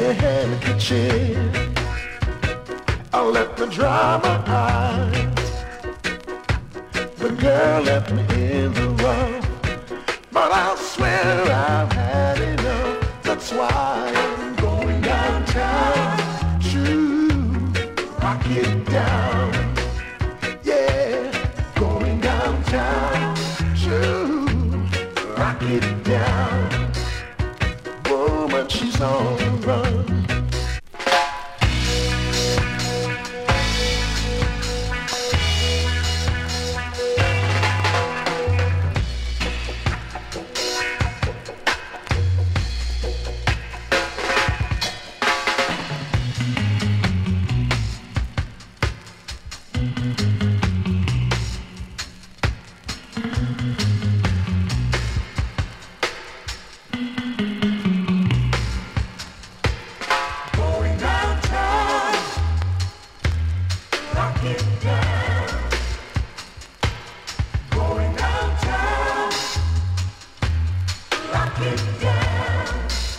your handkerchief. I'll let the drama hide. The girl left me in the rough, but I'll swear I've had enough. That's why I'm going downtown to rock it down. Yeah, going downtown to rock it down. Woman, she's on the run. down.